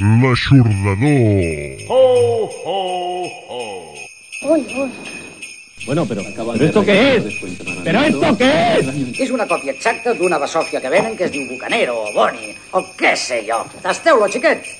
L'aixordador. Ho, ho, ho. Uy, uy. Bueno, pero, ¿pero esto qué es? ¿Pero esto qué es? És una còpia exacta d'una basòfia que venen que es diu Bucanero o Boni o què sé jo. Tasteu-lo, xiquets.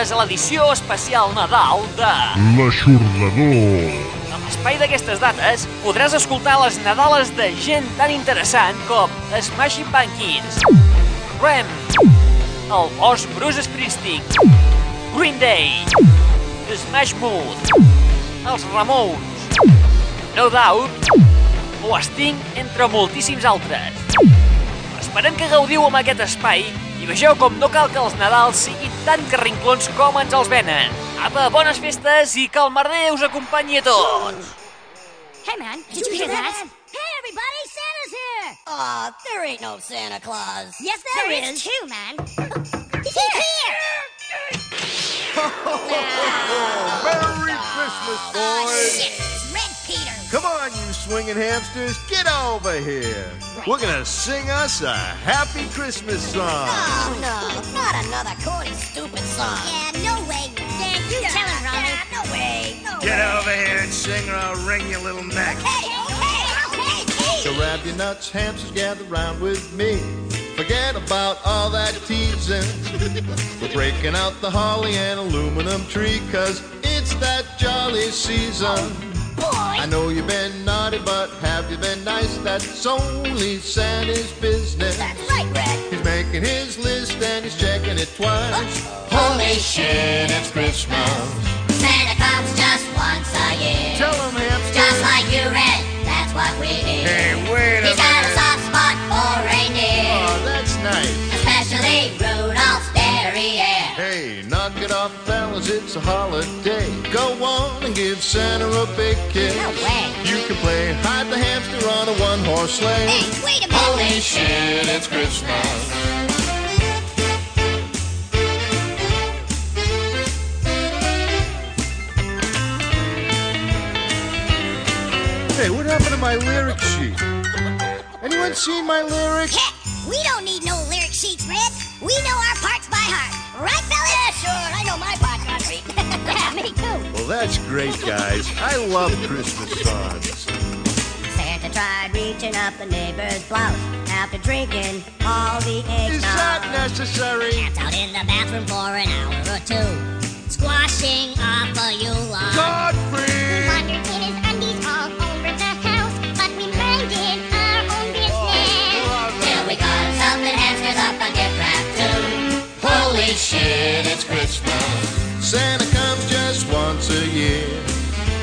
Benvingudes a l'edició especial Nadal de... L'aixordador. A l'espai d'aquestes dates podràs escoltar les Nadales de gent tan interessant com Smashing Pumpkins, Rem, el Boss Bruce Springsteen, Green Day, Smash Mouth, els Ramones, No Doubt o Sting, entre moltíssims altres. Esperem que gaudiu amb aquest espai i vegeu com no cal que els Nadals siguin tan carrinclons com ens els venen. Apa, bones festes i que el merder us acompanyi a tots! Hey, man, did you hear that? Hey, everybody, Santa's here! Aw, there ain't no Santa Claus. Yes, there is. too, man. He's here! Merry Christmas, boys! Shit, it's Red Peter. Come on, you swinging hamsters, get over here. We're gonna sing us a happy Christmas song. Oh, no, not another corny, stupid song. Yeah, no way. Dan, you tell him, Ronnie. Yeah, No way. No Get way. over here and sing or I'll wring your little neck. Hey, okay, okay, hey. So grab your nuts, hamsters, gather round with me. Forget about all that teasing. We're breaking out the holly and aluminum tree, cause it's that jolly season. I know you've been naughty, but have you been nice? That's only Santa's business. That's right, Red. He's making his list and he's checking it twice. Holy shit, it's Christmas. Santa comes just once a year. Tell him, hamster. Just like you, Red. That's what we do. Hey, wait a He's got a soft spot for reindeer, Oh, that's nice. Give Santa a big kiss. No way. You can play hide the hamster on a one horse sleigh. Hey, wait a minute. Holy shit, it's Christmas. Hey, what happened to my lyric sheet? Anyone seen my lyrics? Heck, we don't need no lyric sheets, Red. We know our parts by heart. Right, fellas? Yeah, sure. I know my part, Godfrey. yeah, me too. Well, that's great, guys. I love Christmas songs. Santa tried reaching up the neighbor's blouse after drinking all the eggnog. Is that necessary? Camped out in the bathroom for an hour or two, squashing off a Yule log. Godfrey! Shit, it's Christmas. Santa comes just once a year.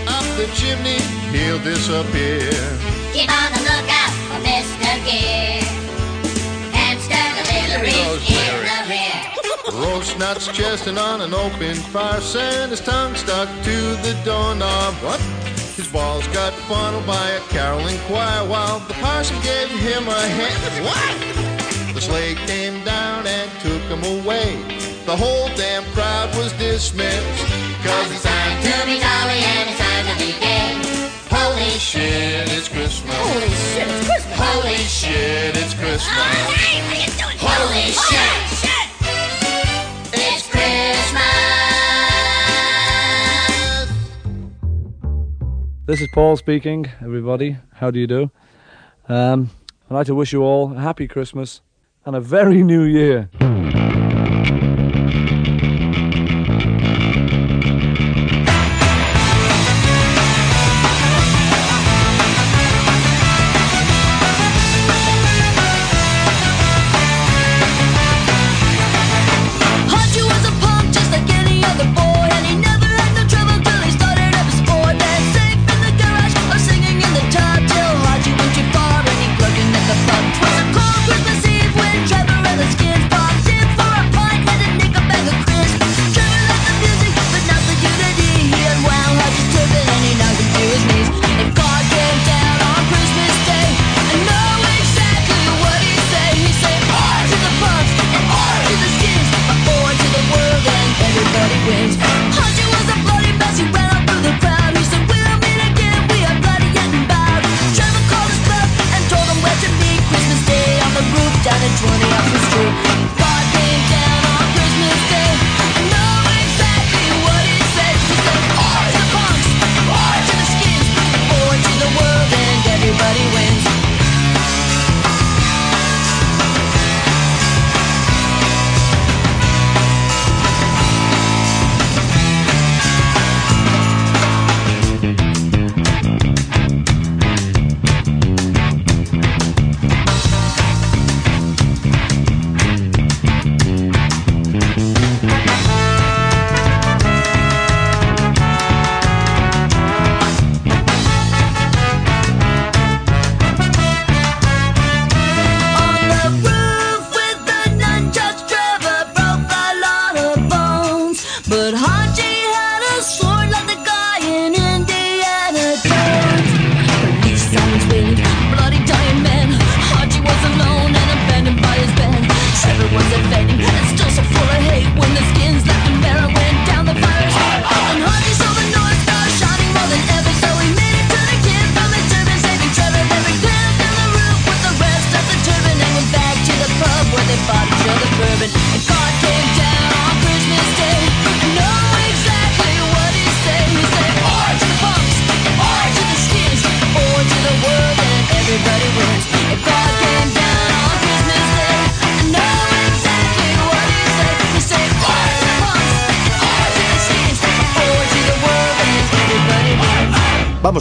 Up the chimney, he'll disappear. Keep on the lookout for Mr. Gear. Hamster those in the rear. Roast nuts chesting on an open fire. Santa's tongue stuck to the doorknob. What? His balls got funneled by a caroling choir while the parson gave him a hand. What? The sleigh came down and took him away. The whole damn crowd was dismissed. Cause it's time to be jolly and it's time to be gay. Holy shit, it's Christmas. Holy shit, it's Christmas. Holy shit, it's Christmas. Hey, what are you doing? Holy shit, shit. it's Christmas. This is Paul speaking, everybody. How do you do? Um, I'd like to wish you all a happy Christmas and a very new year.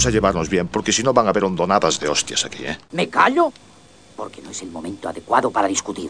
A llevarnos bien, porque si no van a haber hondonadas de hostias aquí, ¿eh? ¿Me callo? Porque no es el momento adecuado para discutir.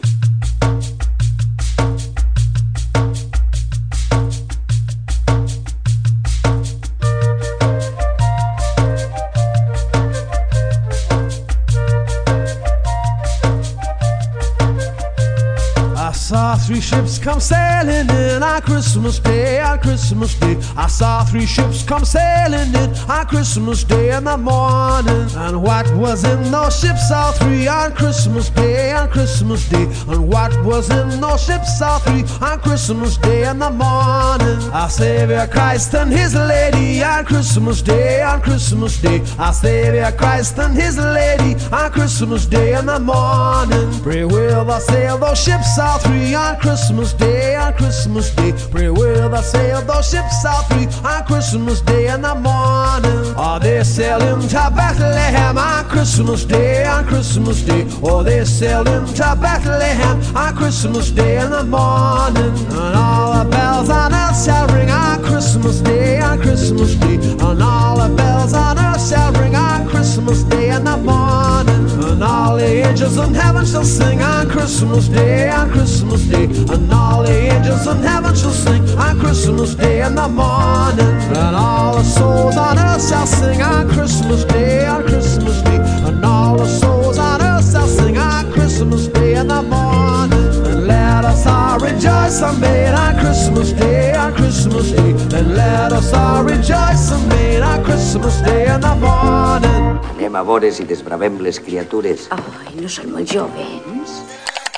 Three ships come sailing in on Christmas Day, on Christmas Day. I saw three ships come sailing in on Christmas Day in the morning. And what was in those ships, all three on Christmas Day, on Christmas Day. And what was in those ships, all three on Christmas Day in the morning. Our Savior Christ and His Lady on Christmas Day, on Christmas Day. Our Savior Christ and His Lady on Christmas Day in the morning. Pray will thou sail those ships all three on Christmas Day, on Christmas Day. Pray will thou sail those ships all three on Christmas Day in the morning. Ah, Are they sailing to Bethlehem on Christmas Day, on Christmas Day? Oh, or they sailing to Bethlehem on Christmas Day in the morning? And all the bells on earth shall ring on Christmas Day, on Christmas Day. And all the bells on earth shall ring on Christmas Day in the morning. And all the angels in heaven shall sing on Christmas Day, on Christmas Day. And all the angels in heaven shall sing on Christmas Day in the morning. And all the souls on earth shall sing on Christmas Day, on Christmas Day. And all the souls on earth shall sing on Christmas Day in the morning. And let us all rejoice and made on Christmas Day, on Christmas Day. And let us all rejoice and made on Christmas Day in the morning. Anem a vores i desbravem les criatures. Ai, no són molt jovens.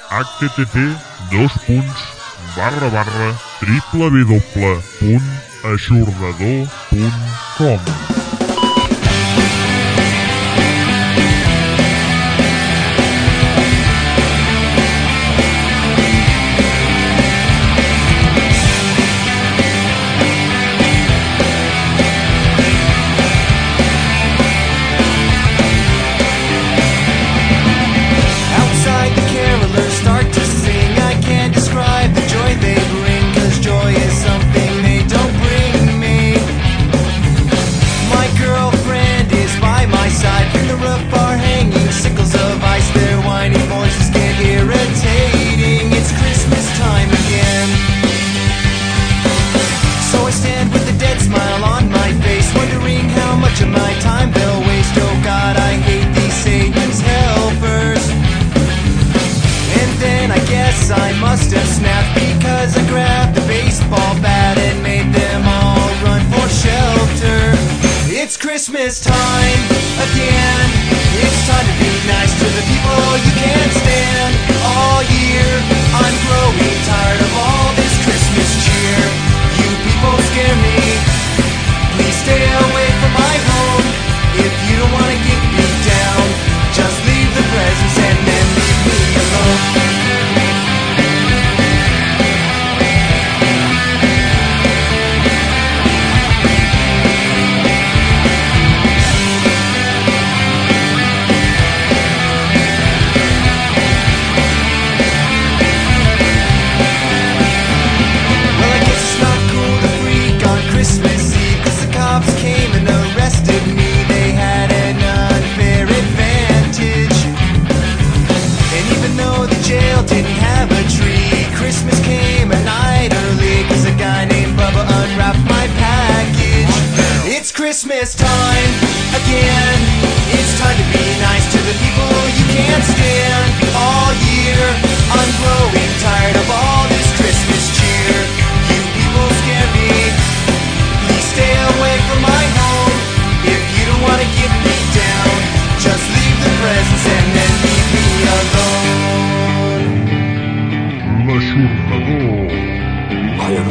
HTTP, dos punts, barra barra www.aixordador.com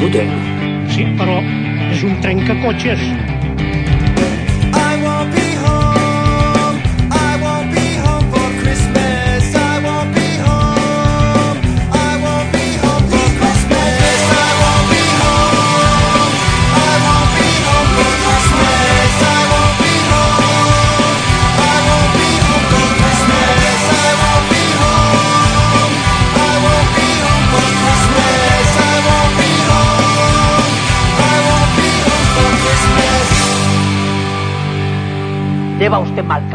Ruta. Sí, però és un trencacotxes. Lleva usted mal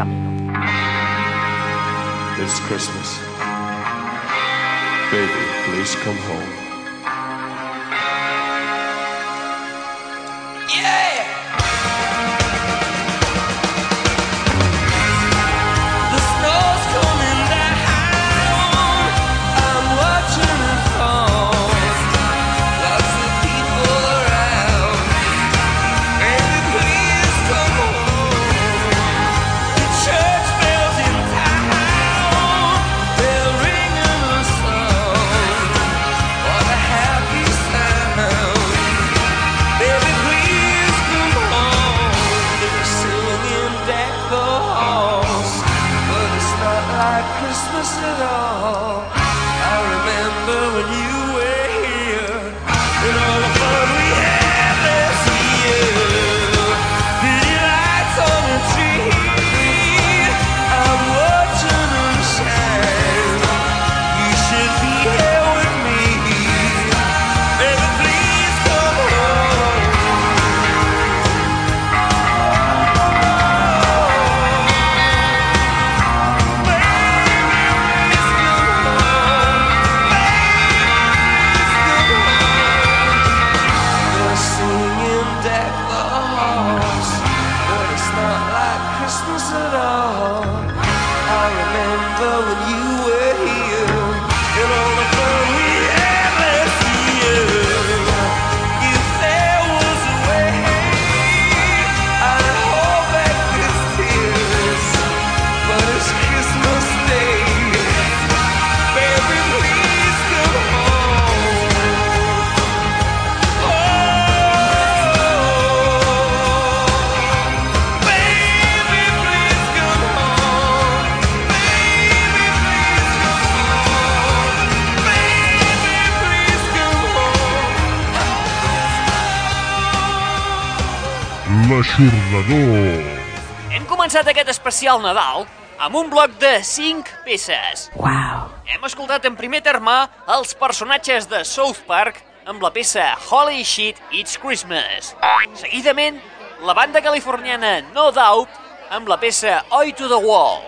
començat aquest especial Nadal amb un bloc de 5 peces. Wow. Hem escoltat en primer terme els personatges de South Park amb la peça Holy Shit, It's Christmas. Seguidament, la banda californiana No Doubt amb la peça Oi to the Wall.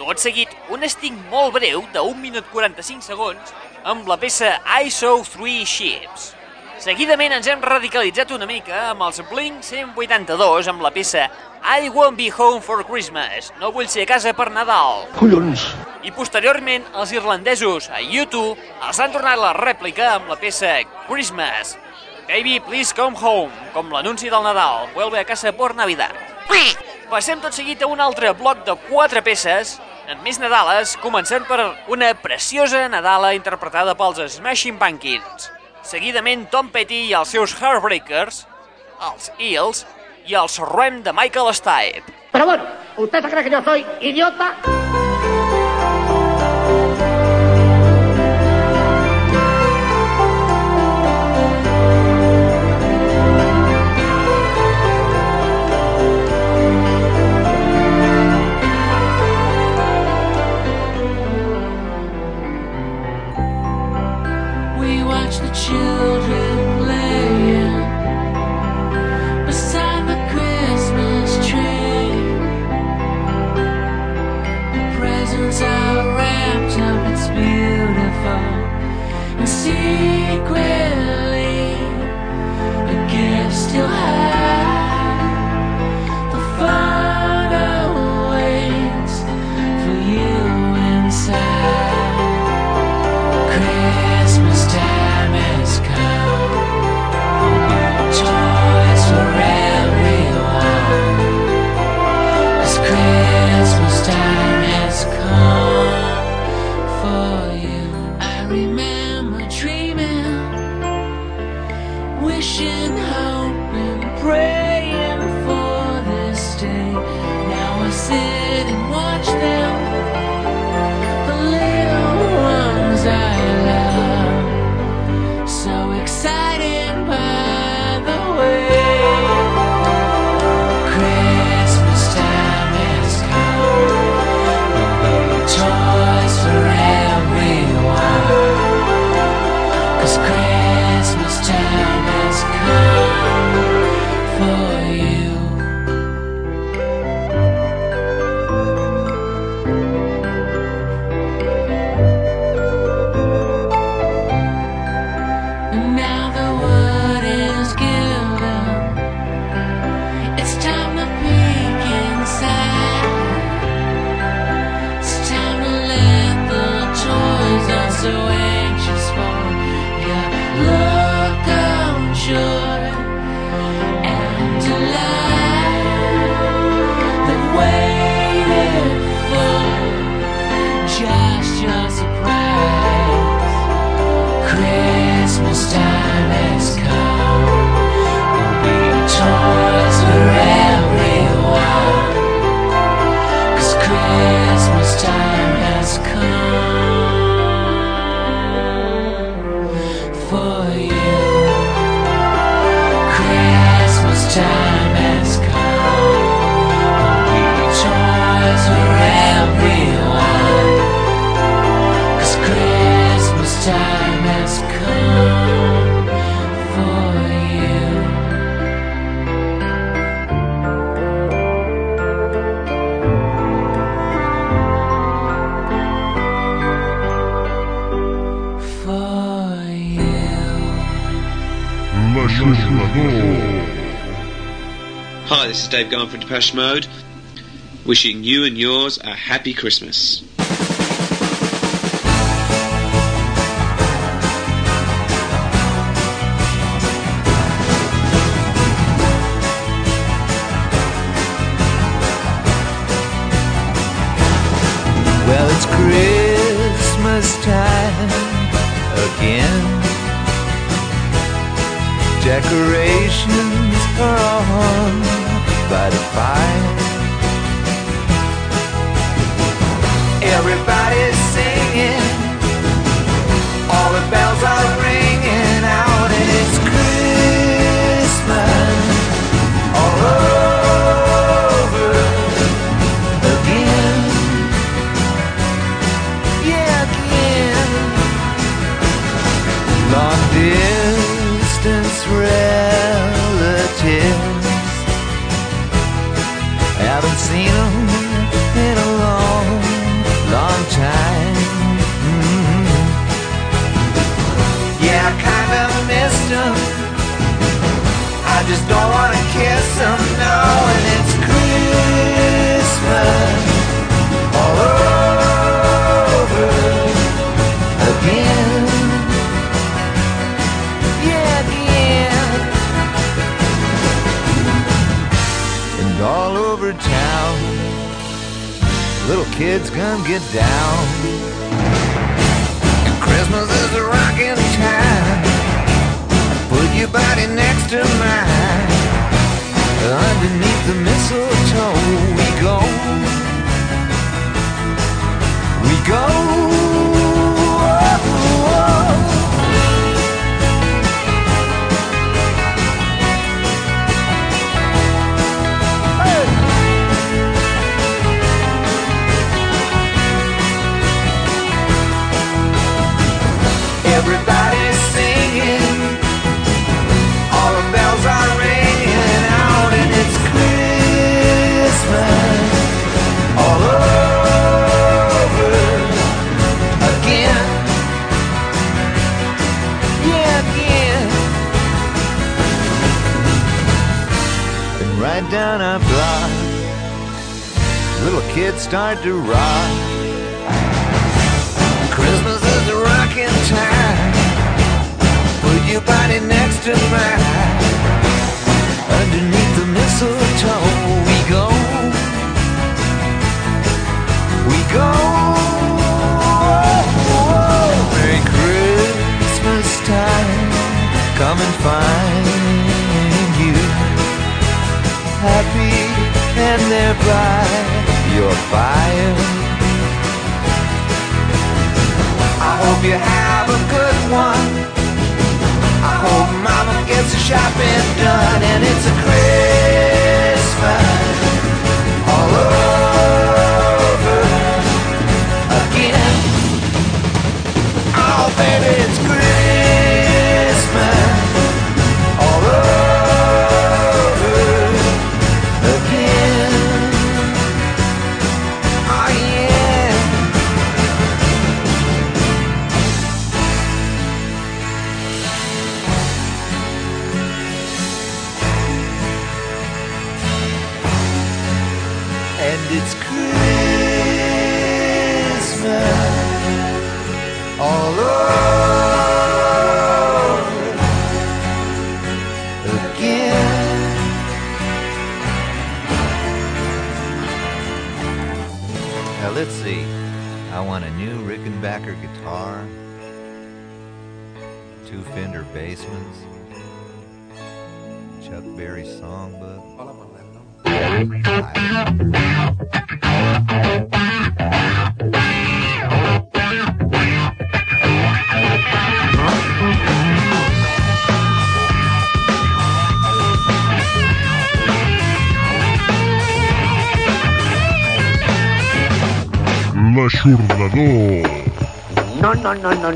Tot seguit, un esting molt breu de 1 minut 45 segons amb la peça I Saw Three Ships. Seguidament ens hem radicalitzat una mica amb els Blink 182 amb la peça I Won't Be Home for Christmas, no vull ser a casa per Nadal. Collons. I posteriorment, els irlandesos a YouTube els han tornat la rèplica amb la peça Christmas. Baby, please come home, com l'anunci del Nadal. Vuelve a casa por Navidad. Passem tot seguit a un altre bloc de quatre peces, amb més Nadales, començant per una preciosa Nadala interpretada pels Smashing Pumpkins. Seguidament, Tom Petty i els seus Heartbreakers, els Eels i els Rem de Michael Stipe. Pero bueno, ¿usted se cree que yo soy idiota? Depeche Mode, wishing you and yours a happy Christmas. Well, it's Christmas time again. Decorations are on by the fire. Just don't want to kiss him, no, and it's Christmas all over again. Yeah, again. And all over town, little kids come get down. And Christmas is a. Put your body next to mine. Underneath the mistletoe, we go. We go. Down our block, little kids start to rock. Christmas is a rocking time. Put your body next to mine. Underneath the mistletoe, we go. We go. Merry Christmas time. Come and find happy and there by your fire. I hope you have a good one. I hope mama gets the shopping done and it's a Christmas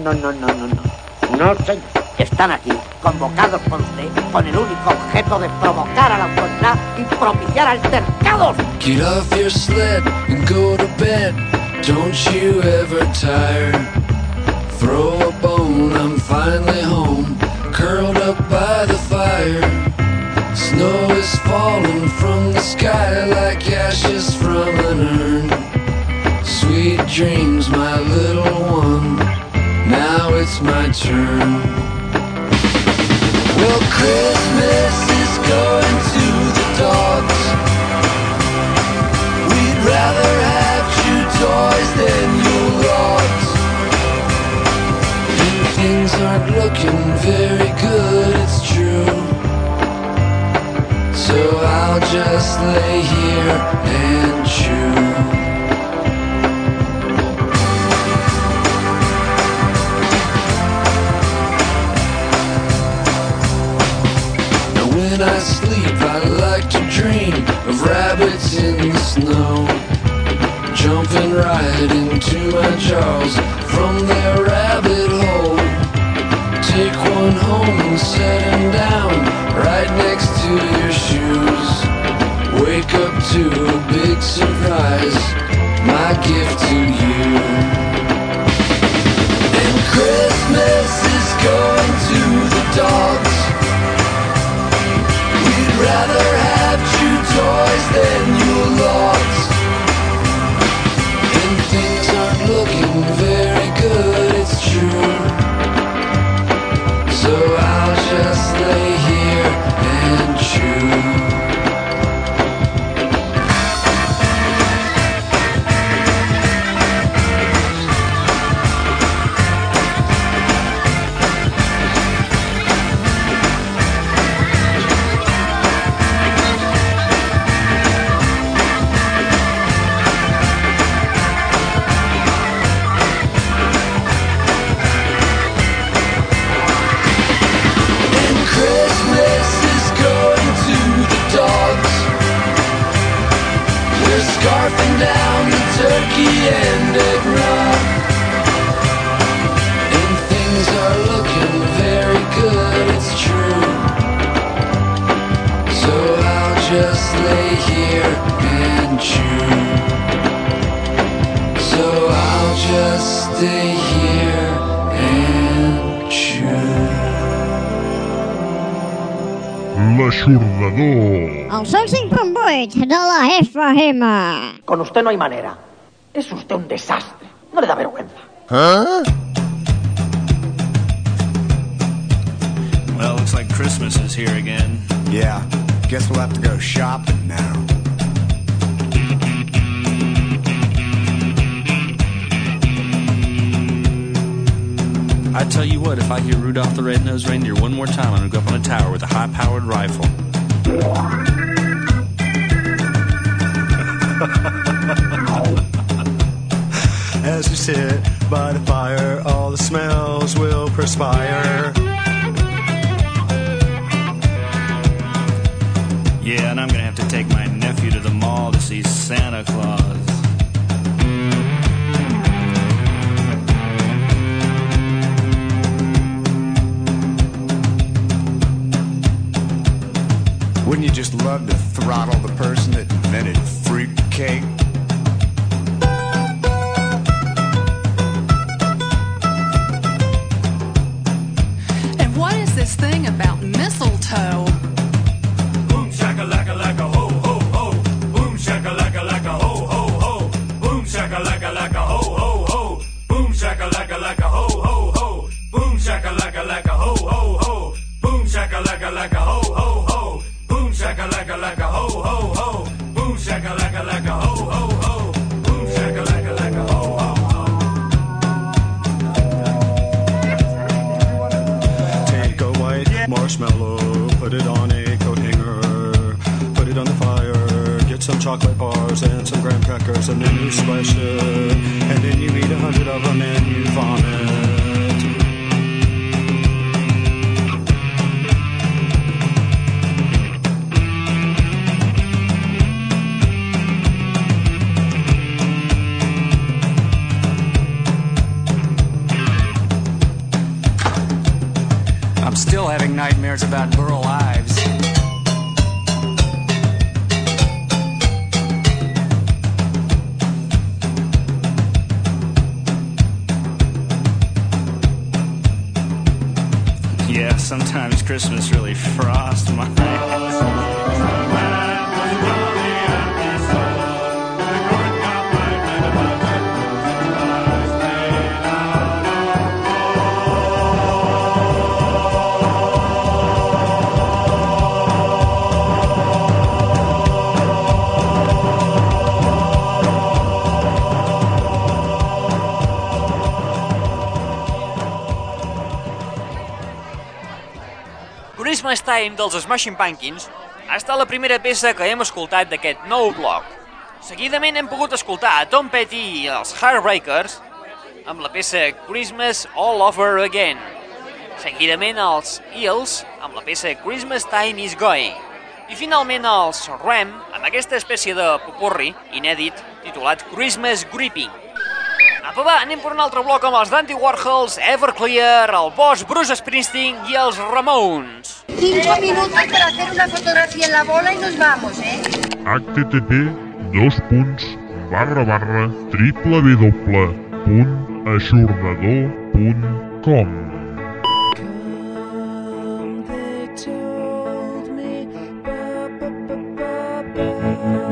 no, no, no, no, no, no, señor. Están aquí, convocados por usted, con el único objeto de provocar a la autoridad y propiciar altercados. Get off your sled and go to bed. Don't you ever tire. Right into my jaws from their rabbit hole. Take one home and set him down right next to your shoes. Wake up to a big surprise, my gift to you. And Christmas is going to the dogs. We'd rather have two toys than your logs. Just stay here and chew. L'eixordador. El 105.8 de la FM. Con usted no hay manera. Es usted un desastre. No le da vergüenza. Well, looks like Christmas is here again. Yeah, guess we'll have to go shopping now. I tell you what, if I hear Rudolph the Red-Nosed Reindeer one more time, I'm gonna go up on a tower with a high-powered rifle. As we sit by the fire, all the smells will perspire. Yeah, and I'm gonna have to take my nephew to the mall to see Santa Claus. You just love to throttle the person that invented fruitcake? And what is this thing about mistletoe? Nightmares about Burl Ives. Yeah, sometimes Christmas really frosts my Christmas Time dels Smashing Pumpkins ha estat la primera peça que hem escoltat d'aquest nou bloc. Seguidament hem pogut escoltar a Tom Petty i els Heartbreakers amb la peça Christmas All Over Again. Seguidament els Eels amb la peça Christmas Time Is Going. I finalment els Ram amb aquesta espècie de popurri inèdit titulat Christmas Gripping. Apa va, anem per un altre bloc amb els Dandy Warhols, Everclear, el Bosch, Bruce Springsteen i els Ramones. 5 minuts per fer una fotografia en la bola i nos vamos, eh? http dos punts barra barra triple w punt aixordador punt com Thank you.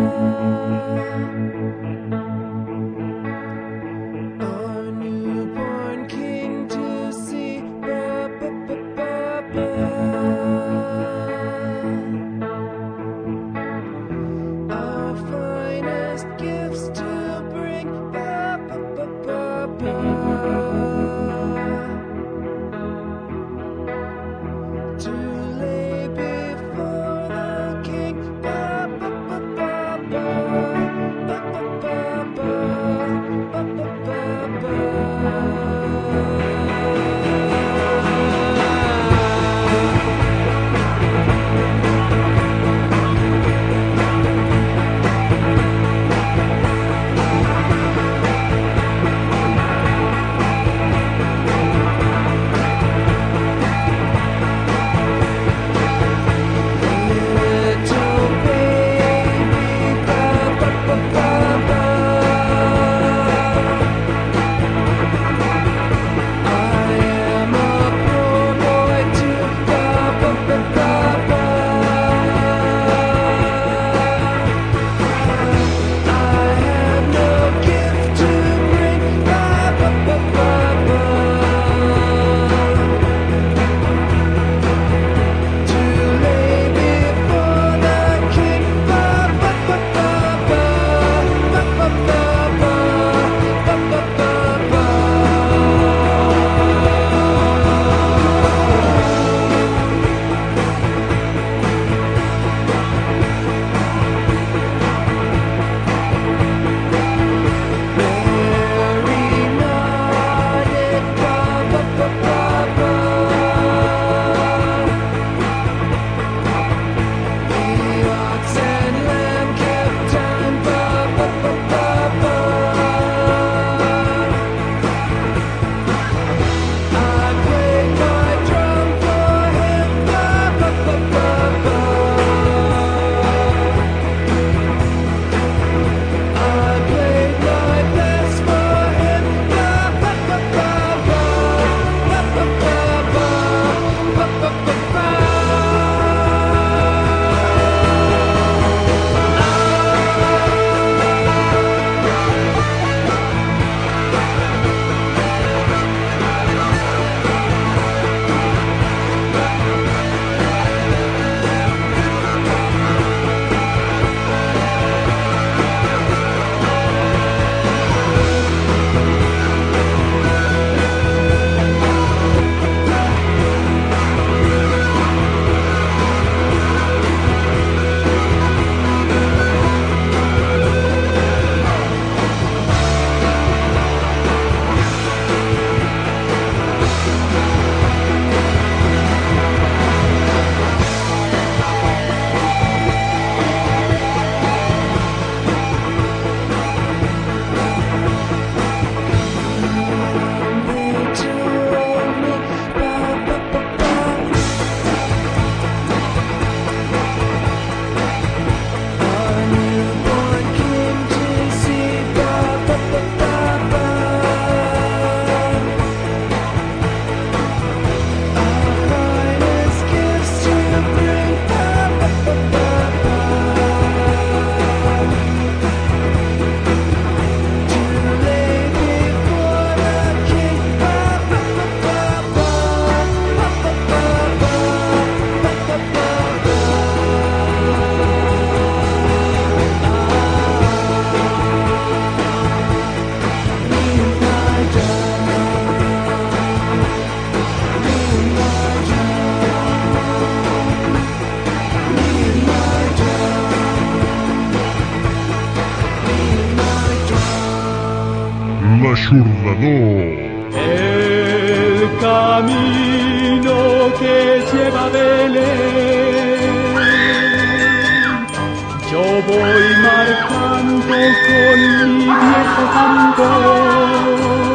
camino que lleva a Belén. Yo voy marcando con mi viejo tambor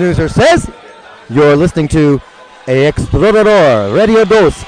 Snoozer says you're listening to Explorador Radio Dos.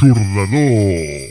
Churlador.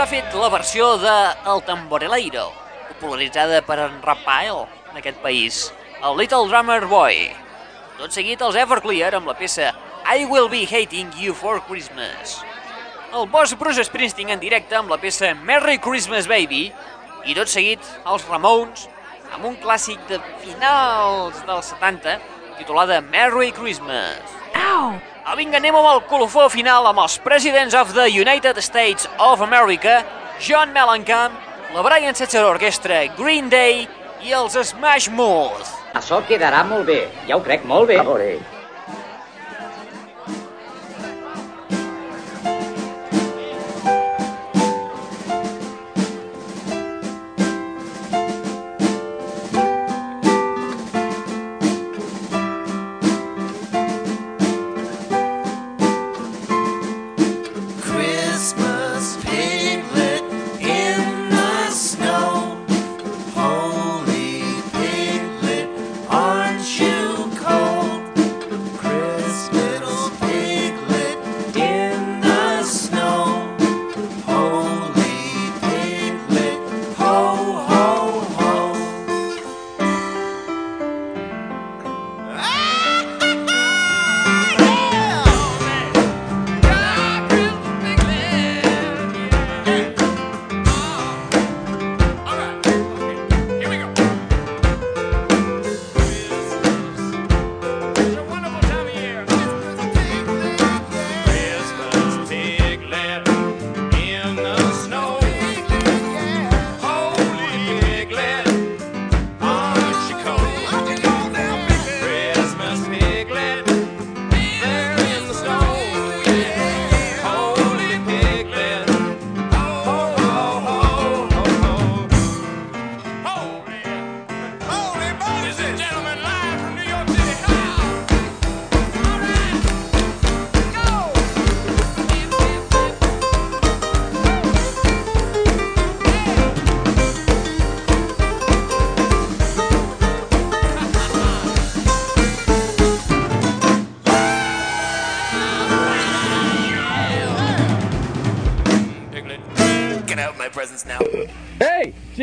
Ha fet la versió de El Tamboreleiro, popularitzada per en Raphael en aquest país, el Little Drummer Boy. Tot seguit els Everclear amb la peça I Will Be Hating You for Christmas. El boss Bruce Springsteen en directe amb la peça Merry Christmas Baby i tot seguit els Ramones amb un clàssic de finals dels 70 titulada Merry Christmas. Au! Ah, vinga, anem amb el colofó final amb els Presidents of the United States of America, John Mellencamp, la Brian Setzer Orchestra, Green Day i els Smash Mouth. Això quedarà molt bé, ja ho crec molt bé. A veure.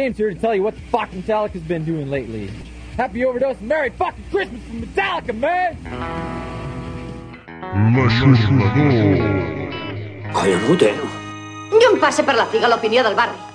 James here to tell you what the fuck Metallica's been doing lately. Happy overdose, and Merry fucking Christmas from Metallica, man! L'eixordador. Collonut, eh? I on passa per la figa l'opinió del barri.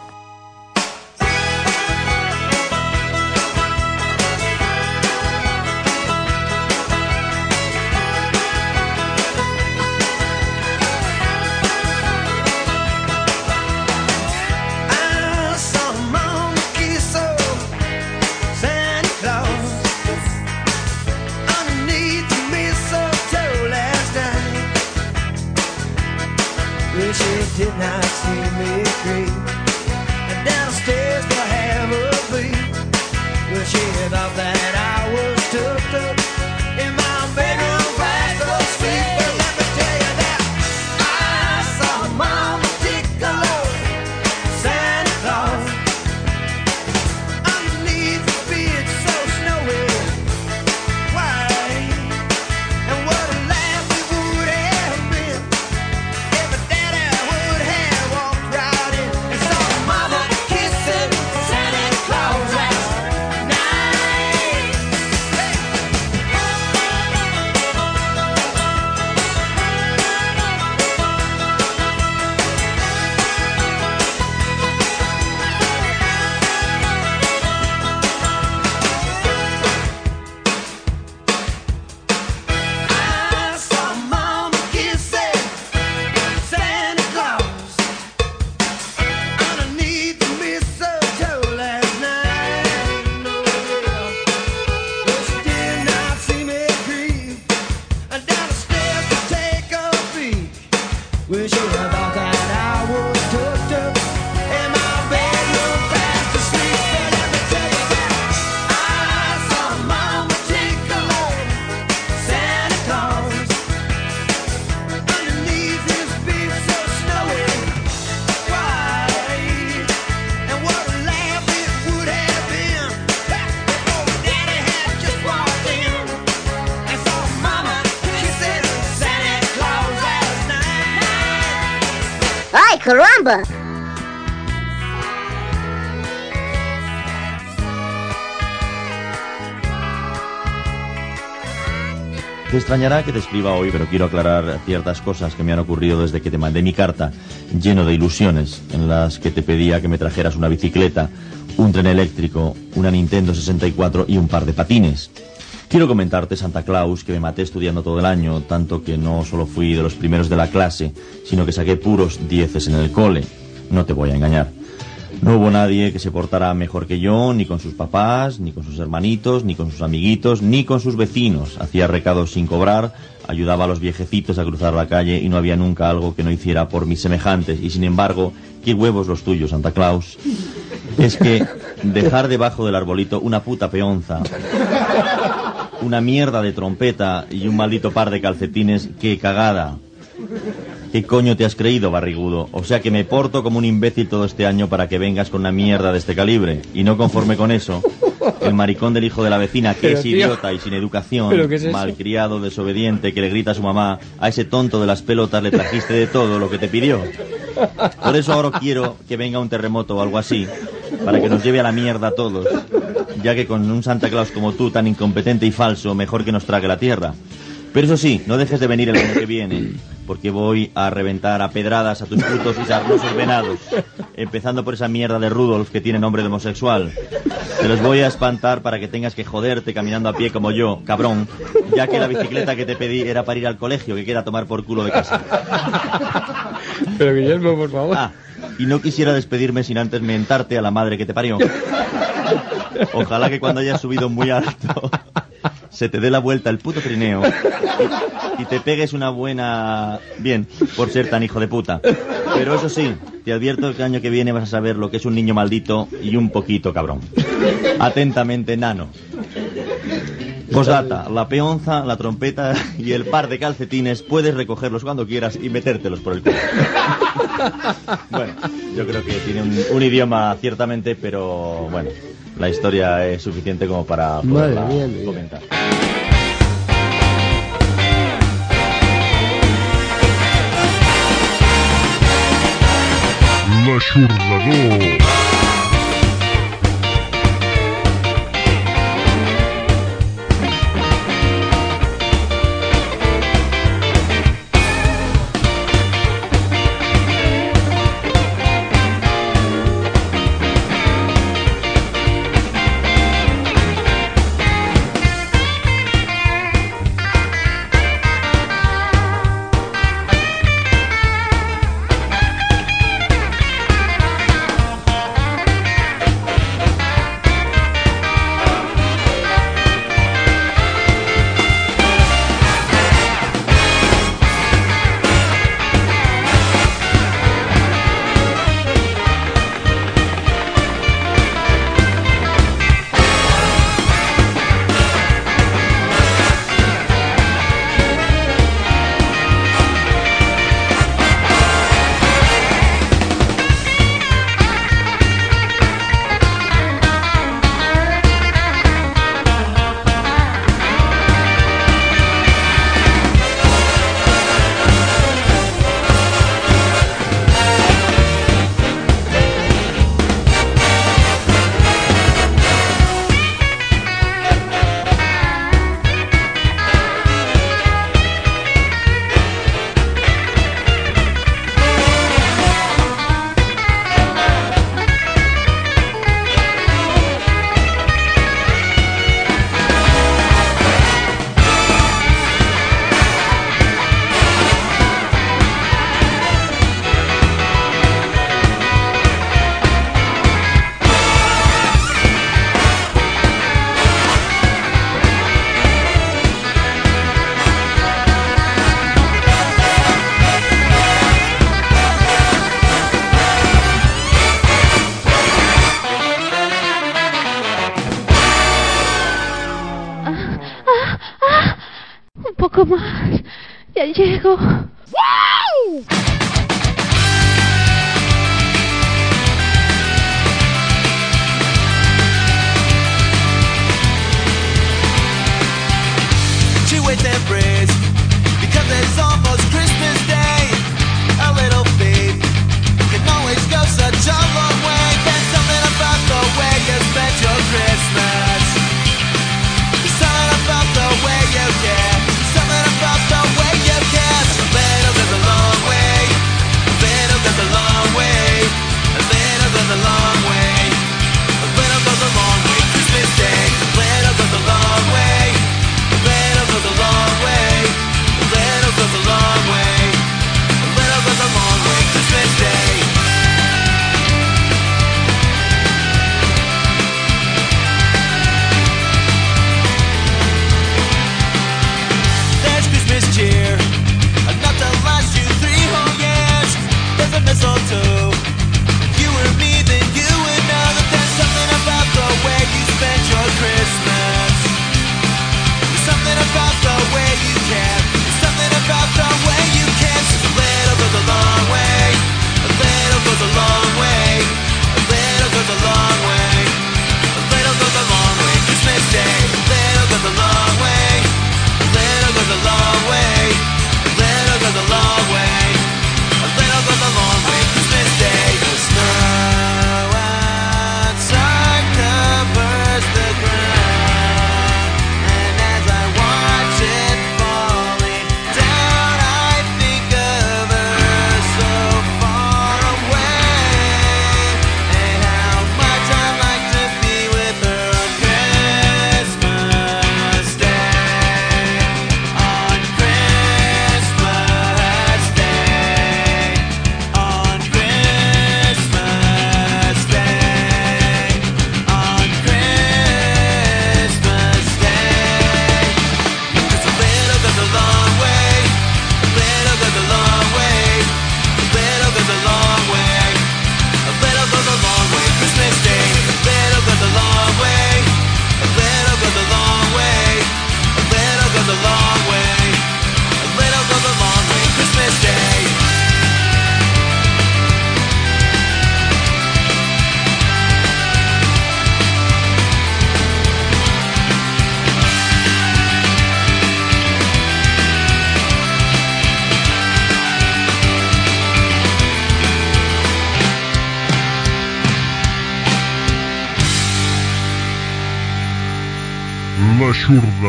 Te extrañará que te escriba hoy, pero quiero aclarar ciertas cosas que me han ocurrido desde que te mandé mi carta, lleno de ilusiones, en las que te pedía que me trajeras una bicicleta, un tren eléctrico, una Nintendo 64 y un par de patines. Quiero comentarte, Santa Claus, que me maté estudiando todo el año, tanto que no solo fui de los primeros de la clase, sino que saqué puros dieces en el cole. No te voy a engañar. No hubo nadie que se portara mejor que yo, ni con sus papás, ni con sus hermanitos, ni con sus amiguitos, ni con sus vecinos. Hacía recados sin cobrar, ayudaba a los viejecitos a cruzar la calle y no había nunca algo que no hiciera por mis semejantes. Y sin embargo, qué huevos los tuyos, Santa Claus. Es que dejar debajo del arbolito una puta peonza, una mierda de trompeta y un maldito par de calcetines, qué cagada. ¿Qué coño te has creído, barrigudo? O sea que me porto como un imbécil todo este año para que vengas con una mierda de este calibre. Y no conforme con eso, el maricón del hijo de la vecina, que Pero, es tío, idiota y sin educación, ¿pero qué es malcriado, desobediente, que le grita a su mamá, a ese tonto de las pelotas le trajiste de todo lo que te pidió. Por eso ahora quiero que venga un terremoto o algo así, para que nos lleve a la mierda a todos, ya que con un Santa Claus como tú, tan incompetente y falso, mejor que nos trague la tierra. Pero eso sí, no dejes de venir el año que viene, porque voy a reventar a pedradas a tus putos y sarnosos venados, empezando por esa mierda de Rudolf que tiene nombre de homosexual. Te los voy a espantar para que tengas que joderte caminando a pie como yo, cabrón, ya que la bicicleta que te pedí era para ir al colegio, que quiera tomar por culo de casa. Pero Guillermo, por favor. Ah, y no quisiera despedirme sin antes mentarte a la madre que te parió. Ojalá que cuando hayas subido muy alto se te dé la vuelta el puto trineo y, te pegues una buena... Bien, por ser tan hijo de puta. Pero eso sí, te advierto que el año que viene vas a saber lo que es un niño maldito y un poquito cabrón. Atentamente, nano. Posdata, la peonza, la trompeta y el par de calcetines puedes recogerlos cuando quieras y metértelos por el culo. Bueno, yo creo que tiene un, un idioma ciertamente, pero bueno, la historia es suficiente como para poderla comentar. L'aixordador. She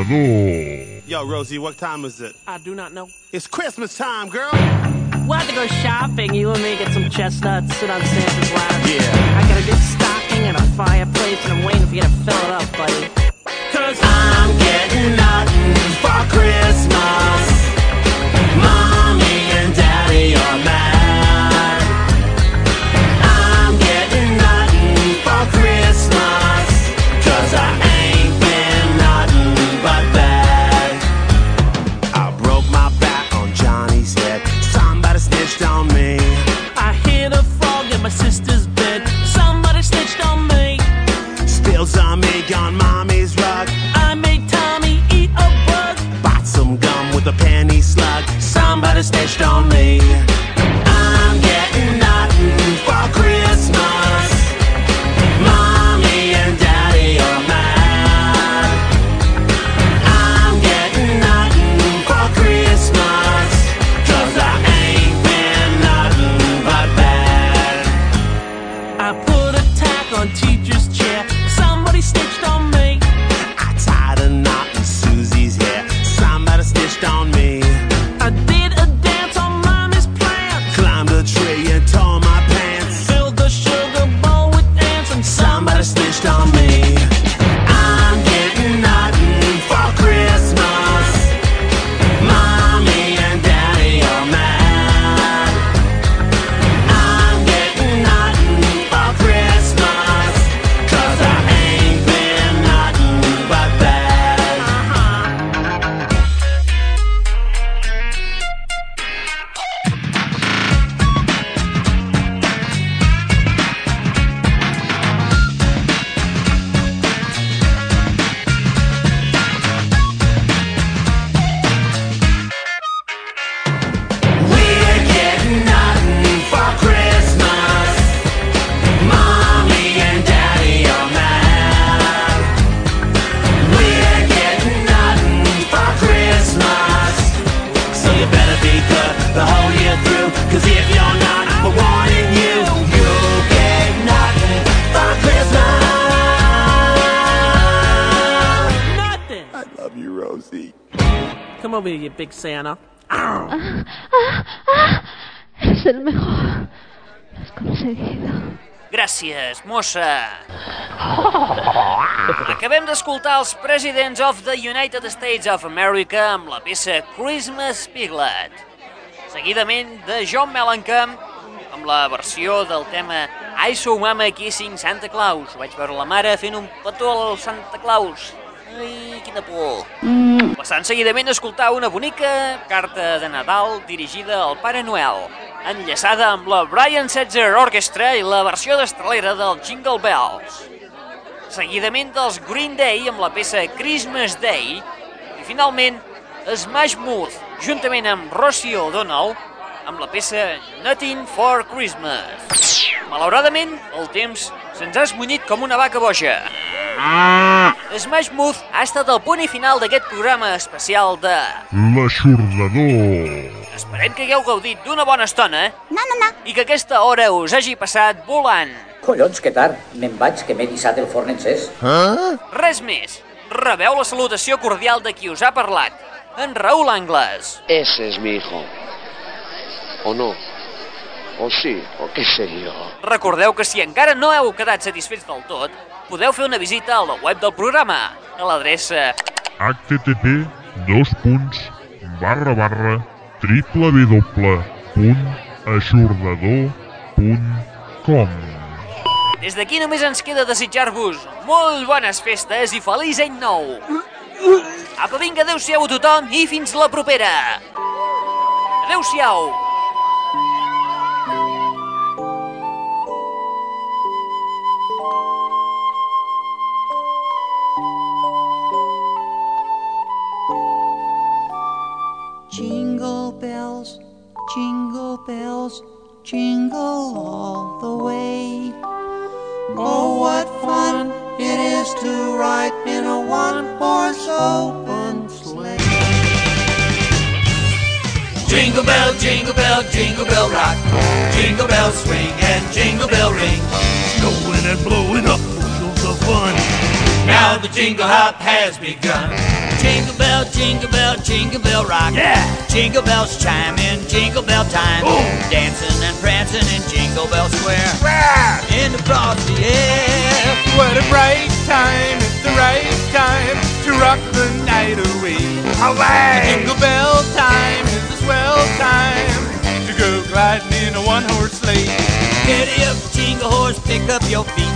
Yo, Rosie, what time is it? I do not know. It's Christmas time, girl. We'll have to go shopping. You and me get some chestnuts, sit on Santa's lap. Yeah. I got a good stocking and a fireplace, and I'm waiting for you to fill it up, buddy. Cause I'm getting nothing for Christmas. Mossa. Acabem d'escoltar els Presidents of the United States of America amb la peça Christmas Piglet. Seguidament de John Mellencamp amb la versió del tema I Saw Mama Kissing Santa Claus. Vaig veure la mare fent un petó al Santa Claus. Ai, quina por. Passant seguidament a escoltar una bonica carta de Nadal dirigida al Pare Noel, enllaçada amb la Brian Setzer Orchestra i la versió d'estralera del Jingle Bells. Seguidament dels Green Day amb la peça Christmas Day i finalment Smash Mouth juntament amb Rosie O'Donnell amb la peça Nothing for Christmas. Malauradament, el temps se'ns ha esmunyit com una vaca boja. Smash Mouth ha estat el punt i final d'aquest programa especial de... L'aixordador. Esperem que hagueu gaudit d'una bona estona No, no, no. i que aquesta hora us hagi passat volant. Collons, que tard. Me'n vaig, que m'he dissat el forn encès. Ah? Res més. Rebeu la salutació cordial de qui us ha parlat, en Raül Angles. Ese es mi hijo. ¿O no? ¿O sí? ¿O qué sé yo? Recordeu que si encara no heu quedat satisfets del tot, podeu fer una visita a la web del programa, a l'adreça http dos punts barra barra www.aixordador.com Des d'aquí només ens queda desitjar-vos molt bones festes i feliç any nou. Apa, vinga, adeu-siau a tothom i fins la propera. Adeu-siau. Bells, jingle bells, jingle all the way. Oh, what fun it is to ride in a one-horse open sleigh. Jingle bell, jingle bell, jingle bell rock. Jingle bell swing and jingle bell ring. Snowing and blowing up bushels of fun. Now the jingle hop has begun. Jingle bell, jingle bell, jingle bell rock. Yeah. Jingle bells chime in jingle bell time. Dancing and prancing in Jingle Bell Square. In the frosty air. What a bright time, it's the right time to rock the night away. Away! Jingle bell time is the swell time to go gliding in a one horse sleigh. Giddy jingle horse, pick up your feet.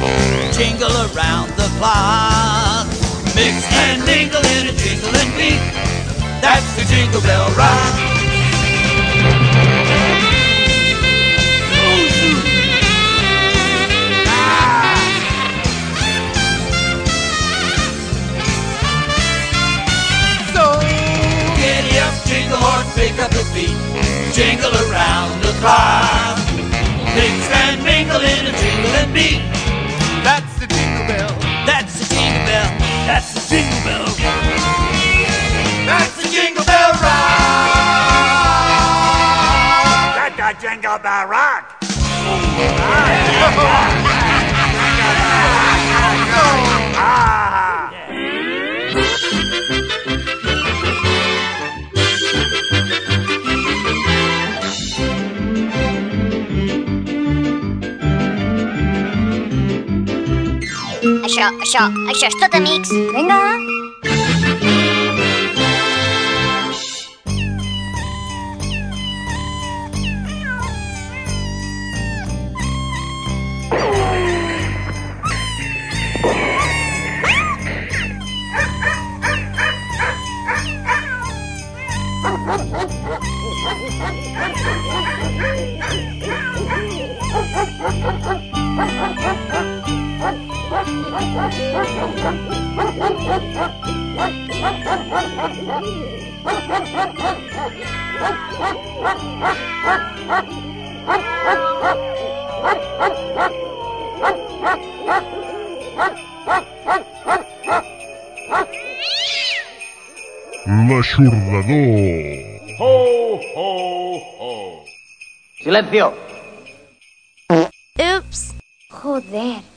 Jingle around the clock. Mix and mingle in a jingling beat. That's the Jingle Bell Rock. Jingle horse, pick up your feet. Jingle around the clock. Mix and mingle in a jingling beat. that's the jingle bell. That's the jingle bell. That's the jingle bell. That's the jingle bell rock. That's the jingle bell rock. Așa, așa, așa, что там микс? Venga! Ha ha ha ha! L'aixordador. Ho, ho, ho. Silencio. Ups. Joder.